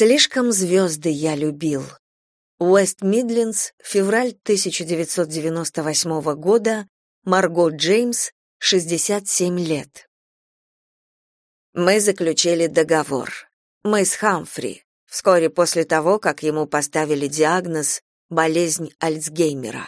Слишком звезды я любил. Уэст Мидлендс, февраль 1998 года, Марго Джеймс, 67 лет. Мы заключили договор. Мы с Хамфри, вскоре после того, как ему поставили диагноз болезнь Альцгеймера.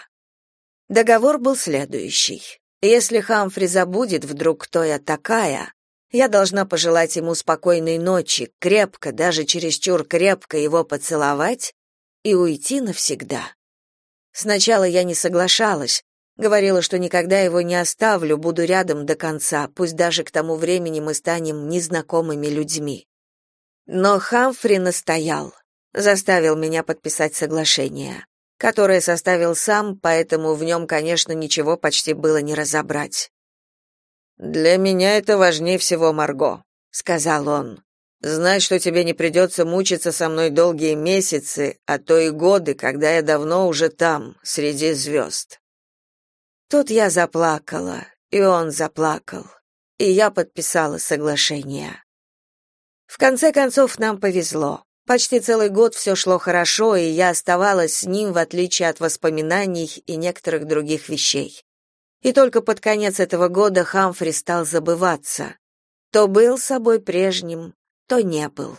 Договор был следующий. Если Хамфри забудет вдруг, кто я такая, я должна пожелать ему спокойной ночи, крепко, даже чересчур крепко его поцеловать и уйти навсегда. Сначала я не соглашалась, говорила, что никогда его не оставлю, буду рядом до конца, пусть даже к тому времени мы станем незнакомыми людьми. Но Хамфри настоял, заставил меня подписать соглашение, которое составил сам, поэтому в нем, конечно, ничего почти было не разобрать. Для меня это важнее всего, Марго, сказал он. Знать, что тебе не придется мучиться со мной долгие месяцы, а то и годы, когда я давно уже там, среди звезд». Тут я заплакала, и он заплакал, и я подписала соглашение. В конце концов нам повезло. Почти целый год все шло хорошо, и я оставалась с ним в отличие от воспоминаний и некоторых других вещей. И только под конец этого года Хамфри стал забываться. То был собой прежним, то не был.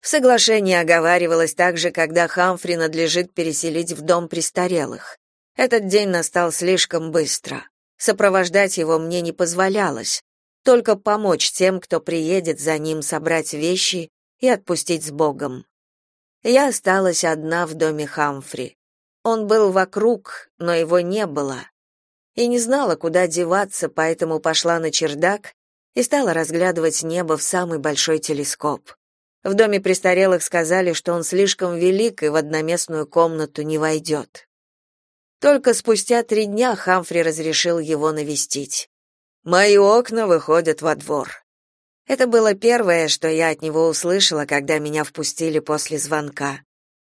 В соглашении оговаривалось также, когда Хамфри надлежит переселить в дом престарелых. Этот день настал слишком быстро. Сопровождать его мне не позволялось, только помочь тем, кто приедет за ним собрать вещи и отпустить с Богом. Я осталась одна в доме Хамфри. Он был вокруг, но его не было и не знала, куда деваться, поэтому пошла на чердак и стала разглядывать небо в самый большой телескоп. В доме престарелых сказали, что он слишком велик и в одноместную комнату не войдет. Только спустя три дня Хамфри разрешил его навестить. «Мои окна выходят во двор». Это было первое, что я от него услышала, когда меня впустили после звонка.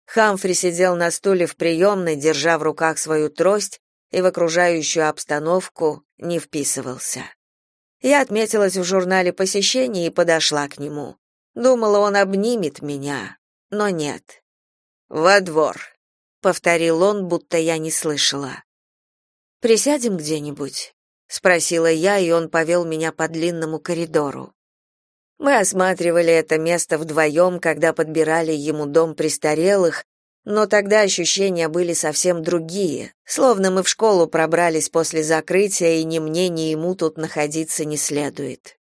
Хамфри сидел на стуле в приемной, держа в руках свою трость и в окружающую обстановку не вписывался. Я отметилась в журнале посещений и подошла к нему. Думала, он обнимет меня, но нет. «Во двор», — повторил он, будто я не слышала. «Присядем где-нибудь?» — спросила я, и он повел меня по длинному коридору. Мы осматривали это место вдвоем, когда подбирали ему дом престарелых, но тогда ощущения были совсем другие, словно мы в школу пробрались после закрытия, и ни мне, ни ему тут находиться не следует.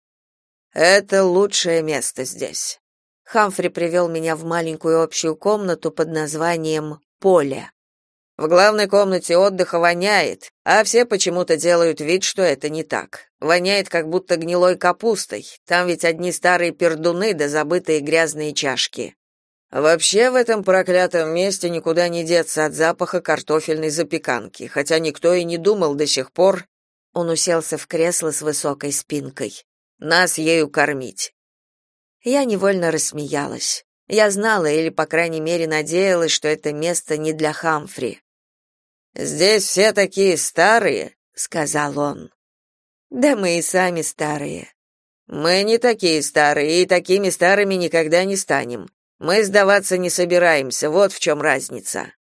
Это лучшее место здесь. Хамфри привел меня в маленькую общую комнату под названием «Поле». В главной комнате отдыха воняет, а все почему-то делают вид, что это не так. Воняет как будто гнилой капустой. Там ведь одни старые пердуны да забытые грязные чашки. Вообще в этом проклятом месте никуда не деться от запаха картофельной запеканки, хотя никто и не думал до сих пор. Он уселся в кресло с высокой спинкой. Нас ею кормить. Я невольно рассмеялась. Я знала или, по крайней мере, надеялась, что это место не для Хамфри. Здесь все такие старые, сказал он. Да мы и сами старые. Мы не такие старые и такими старыми никогда не станем. Мы сдаваться не собираемся, вот в чем разница.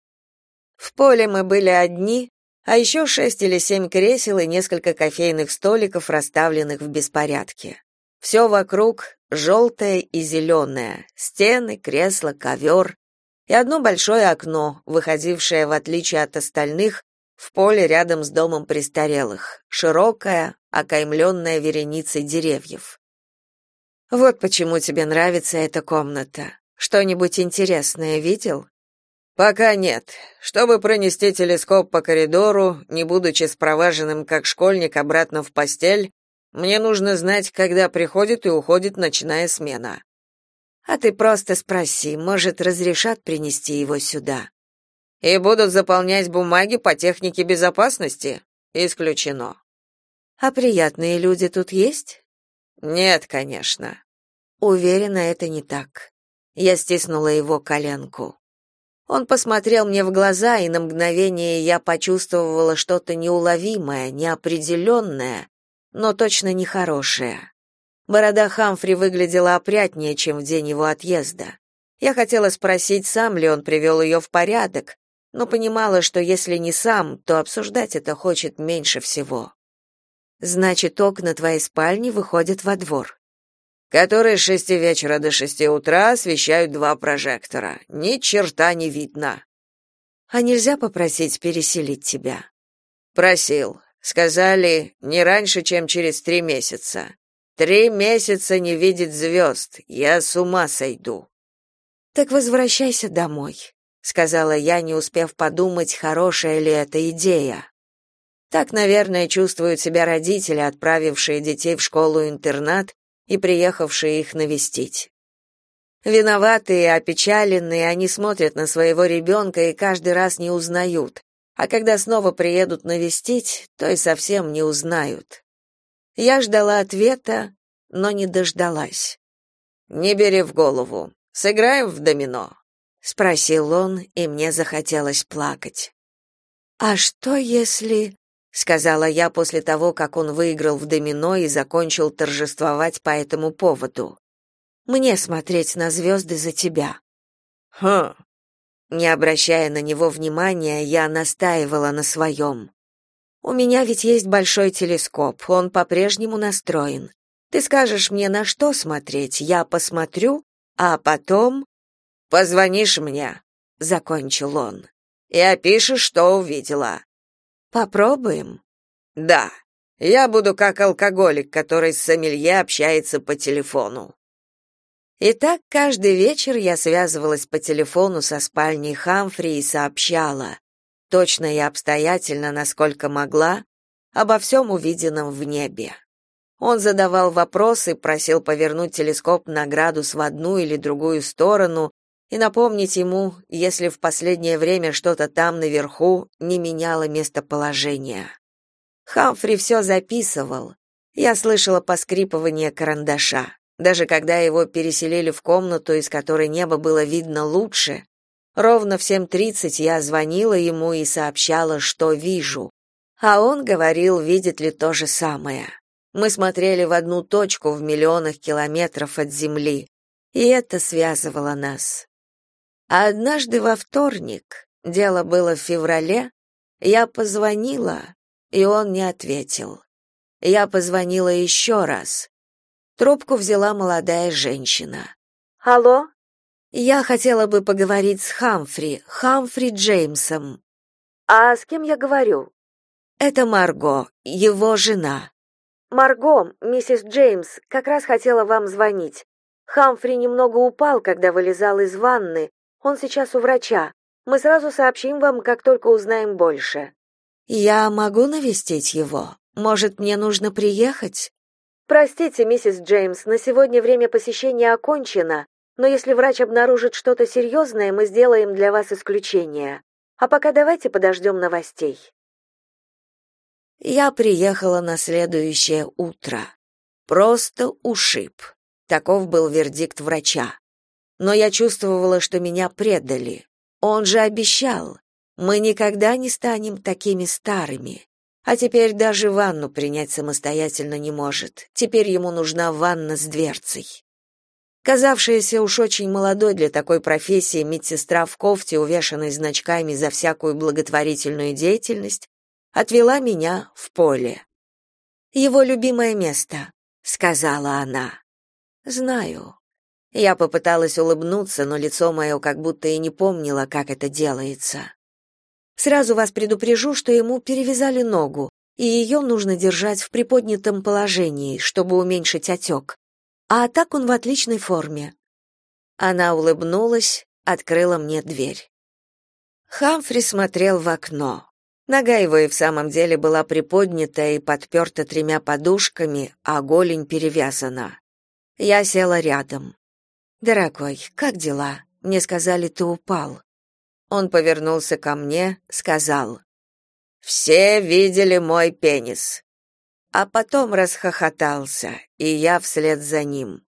В поле мы были одни, а еще шесть или семь кресел и несколько кофейных столиков, расставленных в беспорядке. Все вокруг желтое и зеленое, стены, кресла, ковер и одно большое окно, выходившее, в отличие от остальных, в поле рядом с домом престарелых, широкое, окаймленное вереницей деревьев. Вот почему тебе нравится эта комната. Что-нибудь интересное видел? Пока нет. Чтобы пронести телескоп по коридору, не будучи спроваженным как школьник обратно в постель, мне нужно знать, когда приходит и уходит ночная смена. А ты просто спроси, может, разрешат принести его сюда. И будут заполнять бумаги по технике безопасности? Исключено. А приятные люди тут есть? Нет, конечно. Уверена, это не так. Я стиснула его коленку. Он посмотрел мне в глаза, и на мгновение я почувствовала что-то неуловимое, неопределенное, но точно нехорошее. Борода Хамфри выглядела опрятнее, чем в день его отъезда. Я хотела спросить, сам ли он привел ее в порядок, но понимала, что если не сам, то обсуждать это хочет меньше всего. Значит, окна твоей спальни выходят во двор. Которые с шести вечера до шести утра освещают два прожектора. Ни черта не видно. А нельзя попросить переселить тебя? Просил. Сказали, не раньше, чем через три месяца. Три месяца не видеть звезд. Я с ума сойду. Так возвращайся домой, сказала я, не успев подумать, хорошая ли это идея. Так, наверное, чувствуют себя родители, отправившие детей в школу-интернат и приехавшие их навестить. Виноватые, опечаленные, они смотрят на своего ребенка и каждый раз не узнают, а когда снова приедут навестить, то и совсем не узнают. Я ждала ответа, но не дождалась. «Не бери в голову. Сыграем в домино?» — спросил он, и мне захотелось плакать. «А что если...» — сказала я после того, как он выиграл в домино и закончил торжествовать по этому поводу. «Мне смотреть на звезды за тебя». «Хм». Не обращая на него внимания, я настаивала на своем. «У меня ведь есть большой телескоп, он по-прежнему настроен. Ты скажешь мне, на что смотреть, я посмотрю, а потом позвонишь мне, закончил он. И опишешь, что увидела. Попробуем. Да. Я буду как алкоголик, который с сомелье общается по телефону. И так каждый вечер я связывалась по телефону со спальней Хамфри и сообщала, точно и обстоятельно, насколько могла, обо всем увиденном в небе. Он задавал вопросы, просил повернуть телескоп на градус в одну или другую сторону и напомнить ему, если в последнее время что-то там наверху не меняло местоположение. Хамфри все записывал. Я слышала поскрипывание карандаша. Даже когда его переселили в комнату, из которой небо было видно лучше, ровно в 7:30 я звонила ему и сообщала, что вижу. А он говорил, видит ли то же самое. Мы смотрели в одну точку в миллионах километров от Земли, и это связывало нас. А однажды во вторник, дело было в феврале, я позвонила, и он не ответил. Я позвонила еще раз. Трубку взяла молодая женщина. «Алло?» «Я хотела бы поговорить с Хамфри, Хамфри Джеймсом». «А с кем я говорю?» «Это Марго, его жена». Марго, миссис Джеймс, как раз хотела вам звонить. Хамфри немного упал, когда вылезал из ванны. Он сейчас у врача. Мы сразу сообщим вам, как только узнаем больше. Я могу навестить его? Может, мне нужно приехать? Простите, миссис Джеймс, на сегодня время посещения окончено, но если врач обнаружит что-то серьезное, мы сделаем для вас исключение. А пока давайте подождем новостей. Я приехала на следующее утро. Просто ушиб. Таков был вердикт врача. Но я чувствовала, что меня предали. Он же обещал. Мы никогда не станем такими старыми. А теперь даже ванну принять самостоятельно не может. Теперь ему нужна ванна с дверцей. Казавшаяся уж очень молодой для такой профессии медсестра в кофте, увешанной значками за всякую благотворительную деятельность, отвела меня в поле. Его любимое место, сказала она. Знаю. Я попыталась улыбнуться, но лицо мое как будто и не помнило, как это делается. Сразу вас предупрежу, что ему перевязали ногу, и ее нужно держать в приподнятом положении, чтобы уменьшить отек. А так он в отличной форме. Она улыбнулась, открыла мне дверь. Хамфри смотрел в окно. Нога его и в самом деле была приподнята и подперта тремя подушками, а голень перевязана. Я села рядом. «Дорогой, как дела? Мне сказали, ты упал». Он повернулся ко мне, сказал. «Все видели мой пенис». А потом расхохотался, и я вслед за ним.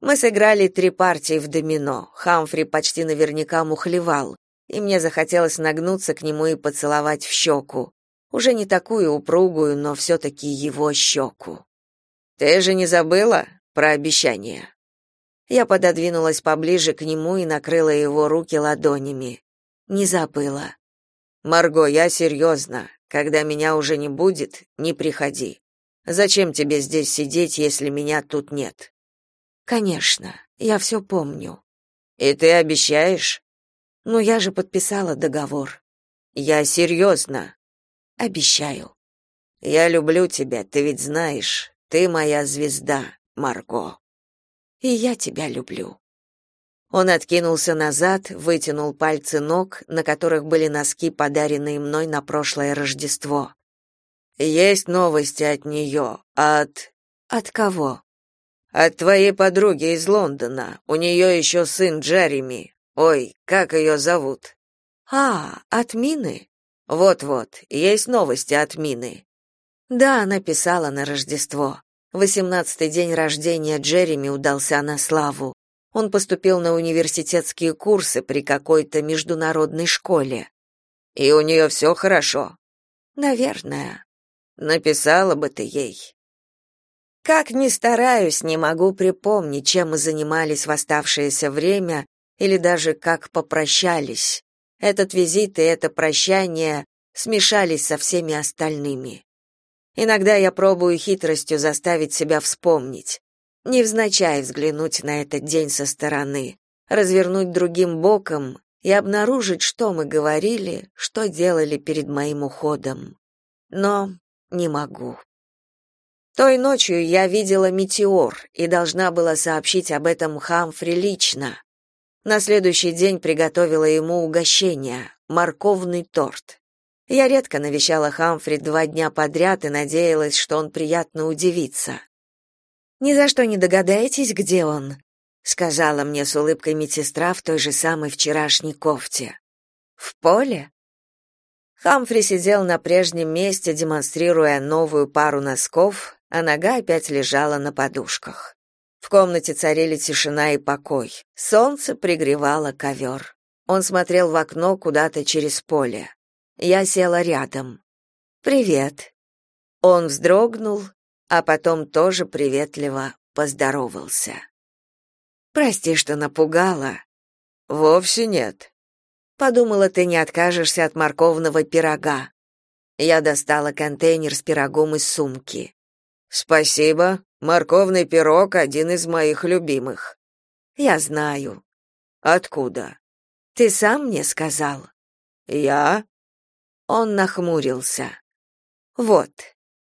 Мы сыграли три партии в домино. Хамфри почти наверняка мухлевал и мне захотелось нагнуться к нему и поцеловать в щеку. Уже не такую упругую, но все-таки его щеку. «Ты же не забыла про обещание?» Я пододвинулась поближе к нему и накрыла его руки ладонями. Не забыла. Марго, я серьезно. Когда меня уже не будет, не приходи. Зачем тебе здесь сидеть, если меня тут нет? Конечно, я все помню. И ты обещаешь? Ну я же подписала договор. Я серьезно. Обещаю. Я люблю тебя, ты ведь знаешь. Ты моя звезда, Марго. И я тебя люблю. Он откинулся назад, вытянул пальцы ног, на которых были носки, подаренные мной на прошлое Рождество. Есть новости от нее, от От кого? От твоей подруги из Лондона. У нее еще сын Джереми. Ой, как ее зовут? А, от Мины? Вот-вот, есть новости от Мины. Да, она писала на Рождество. Восемнадцатый день рождения Джереми удался на славу. Он поступил на университетские курсы при какой-то международной школе. И у нее все хорошо. Наверное. Написала бы ты ей. Как ни стараюсь, не могу припомнить, чем мы занимались в оставшееся время или даже как попрощались. Этот визит и это прощание смешались со всеми остальными. Иногда я пробую хитростью заставить себя вспомнить невзначай взглянуть на этот день со стороны, развернуть другим боком и обнаружить, что мы говорили, что делали перед моим уходом. Но не могу. Той ночью я видела метеор и должна была сообщить об этом Хамфри лично. На следующий день приготовила ему угощение морковный торт. Я редко навещала Хамфри два дня подряд и надеялась, что он приятно удивится. Ни за что не догадаетесь, где он, сказала мне с улыбкой медсестра в той же самой вчерашней кофте. В поле? Хамфри сидел на прежнем месте, демонстрируя новую пару носков, а нога опять лежала на подушках. В комнате царили тишина и покой. Солнце пригревало ковер. Он смотрел в окно куда-то через поле. Я села рядом. «Привет». Он вздрогнул, а потом тоже приветливо поздоровался. Прости, что напугала. Вовсе нет. Подумала, ты не откажешься от морковного пирога. Я достала контейнер с пирогом из сумки. Спасибо. Морковный пирог один из моих любимых. Я знаю. Откуда? Ты сам мне сказал. Я? Он нахмурился. Вот.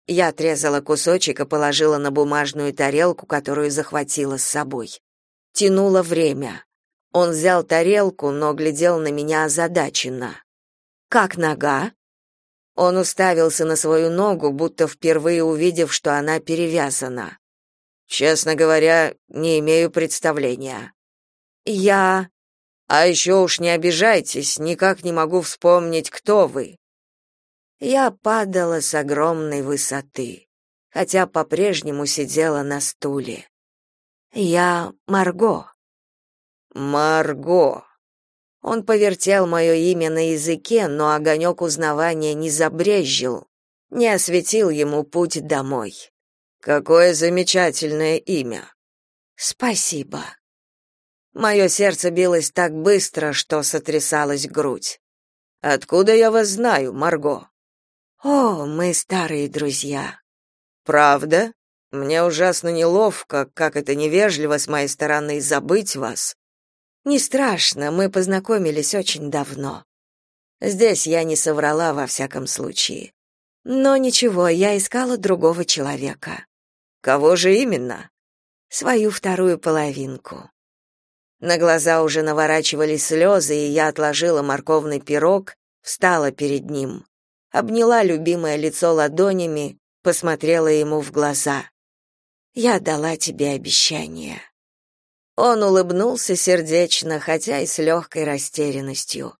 Я отрезала кусочек и положила на бумажную тарелку, которую захватила с собой. Тянуло время. Он взял тарелку, но глядел на меня озадаченно. «Как нога?» Он уставился на свою ногу, будто впервые увидев, что она перевязана. «Честно говоря, не имею представления». «Я...» «А еще уж не обижайтесь, никак не могу вспомнить, кто вы. Я падала с огромной высоты, хотя по-прежнему сидела на стуле. Я Марго. Марго. Он повертел мое имя на языке, но огонек узнавания не забрезжил, не осветил ему путь домой. Какое замечательное имя. Спасибо. Мое сердце билось так быстро, что сотрясалась грудь. Откуда я вас знаю, Марго? О, мы старые друзья. Правда? Мне ужасно неловко, как это невежливо с моей стороны забыть вас. Не страшно, мы познакомились очень давно. Здесь я не соврала во всяком случае. Но ничего, я искала другого человека. Кого же именно? Свою вторую половинку. На глаза уже наворачивались слезы, и я отложила морковный пирог, встала перед ним обняла любимое лицо ладонями, посмотрела ему в глаза. Я дала тебе обещание. Он улыбнулся сердечно, хотя и с легкой растерянностью.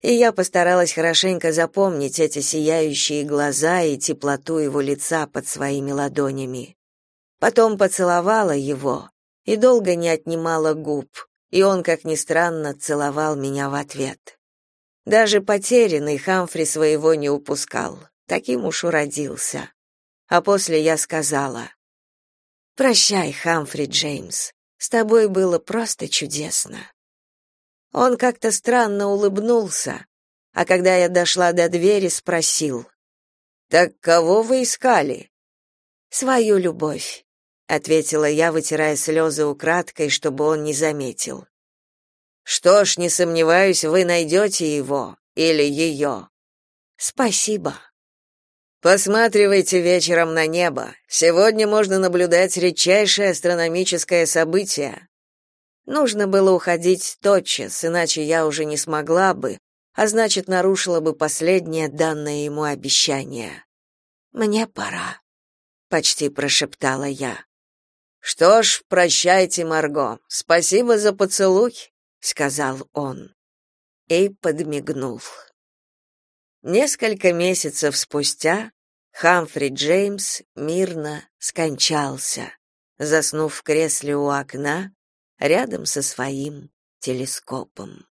И я постаралась хорошенько запомнить эти сияющие глаза и теплоту его лица под своими ладонями. Потом поцеловала его и долго не отнимала губ, и он, как ни странно, целовал меня в ответ. Даже потерянный Хамфри своего не упускал. Таким уж уродился. А после я сказала: "Прощай, Хамфри Джеймс. С тобой было просто чудесно. Он как-то странно улыбнулся, а когда я дошла до двери, спросил: "Так кого вы искали?" "Свою любовь", ответила я, вытирая слезы украдкой, чтобы он не заметил. Что ж, не сомневаюсь, вы найдете его или ее. Спасибо. Посматривайте вечером на небо. Сегодня можно наблюдать редчайшее астрономическое событие. Нужно было уходить тотчас, иначе я уже не смогла бы, а значит, нарушила бы последнее данное ему обещание. Мне пора, почти прошептала я. Что ж, прощайте, Марго. Спасибо за поцелуй, сказал он и подмигнул. Несколько месяцев спустя Хамфри Джеймс мирно скончался, заснув в кресле у окна рядом со своим телескопом.